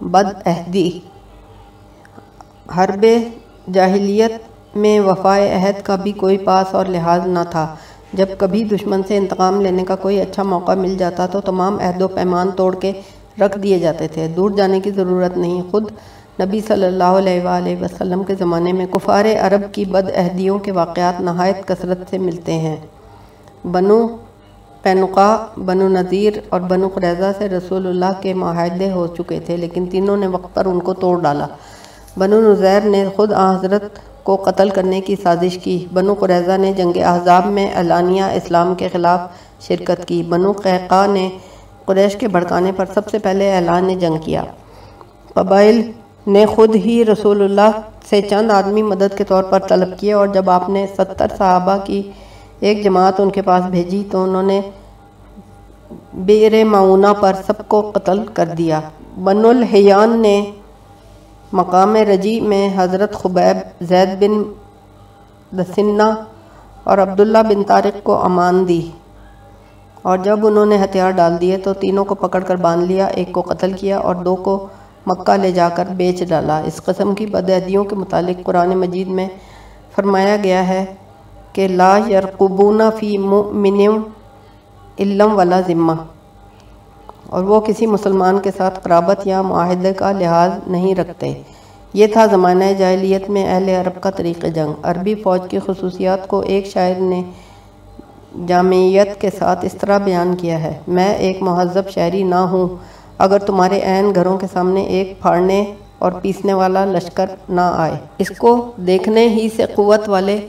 بد عہدی۔ حرب جاہلیت میں وفائے عہد کا بھی کوئی پاس اور لحاظ نہ تھا۔ جب کبھی دشمن سے انتقام لینے کا کوئی اچھا موقع مل جاتا تو تمام عہد و پیمان توڑ کے رکھ دیے جاتے تھے۔ دور جانے کی ضرورت نہیں۔ خود نبی صلی اللہ علیہ وآلہ وسلم کے زمانے میں کفار عرب کی بد عہدیوں کے واقعات نہایت کثرت سے ملتے ہیں۔ بنو پینقا بنو نذیر اور بنو قریضہ سے رسول اللہ کے معاہدے ہو چکے تھے، لیکن تینوں نے وقت پر ان کو توڑ ڈالا۔ بنو نظیر نے خود حضرت کو قتل کرنے کی سازش کی۔ بنو قریضہ نے جنگ احزاب میں اعلانیہ اسلام کے خلاف شرکت کی۔ بنو قیقہ نے قریش کے بھڑکانے پر سب سے پہلے اعلان جنگ کیا۔ قبائل نے خود ہی رسول اللہ سے چند آدمی مدد کے طور پر طلب کیے اور جب آپ نے ستر صحابہ کی ایک جماعت ان کے پاس بھیجی تو انہوں نے بیر معاونہ پر سب کو قتل کر دیا۔ بن الحیان نے مقام رجی میں حضرت خبیب زید بن دسنہ اور عبداللہ بن طارق کو امان دی اور جب انہوں نے ہتھیار ڈال دیے تو تینوں کو پکڑ کر باندھ لیا، ایک کو قتل کیا اور دو کو مکہ لے جا کر بیچ ڈالا۔ اس قسم کی بدعہدیوں کے متعلق قرآن مجید میں فرمایا گیا ہے کہ لا یرقبون فی مؤمن علم ولا ذمہ۔ اور وہ کسی مسلمان کے ساتھ قرابت یا معاہدے کا لحاظ نہیں رکھتے۔ یہ تھا زمانہ جاہلیت میں اہل عرب کا طریق جنگ۔ عربی فوج کی خصوصیات کو ایک شاعر نے جامعیت کے ساتھ اس طرح بیان کیا ہے، میں ایک مہذب شہری نہ ہوں۔ اگر تمہارے عین گھروں کے سامنے ایک پھاڑنے اور پیسنے والا لشکر نہ آئے، اس کو دیکھنے ہی سے قوت والے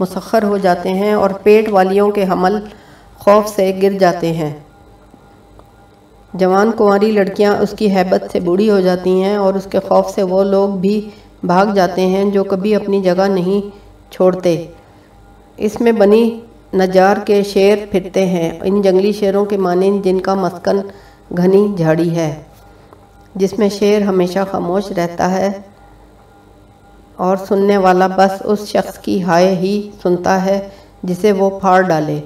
مسخر ہو جاتے ہیں اور پیٹ والیوں کے حمل خوف سے گر جاتے ہیں۔ جوان کنواری لڑکیاں اس کی حیبت سے بوڑھی ہو جاتی ہیں اور اس کے خوف سے وہ لوگ بھی بھاگ جاتے ہیں جو کبھی اپنی جگہ نہیں چھوڑتے۔ اس میں بنی نجار کے شیر پھرتے ہیں۔ ان جنگلی شیروں کے مانند جن کا مسکن گھنی جھاڑی ہے، جس میں شیر ہمیشہ خاموش رہتا ہے۔ اور سننے والا بس اس شخص کی ہائے ہی سنتا ہے جسے وہ پھاڑ ڈالے۔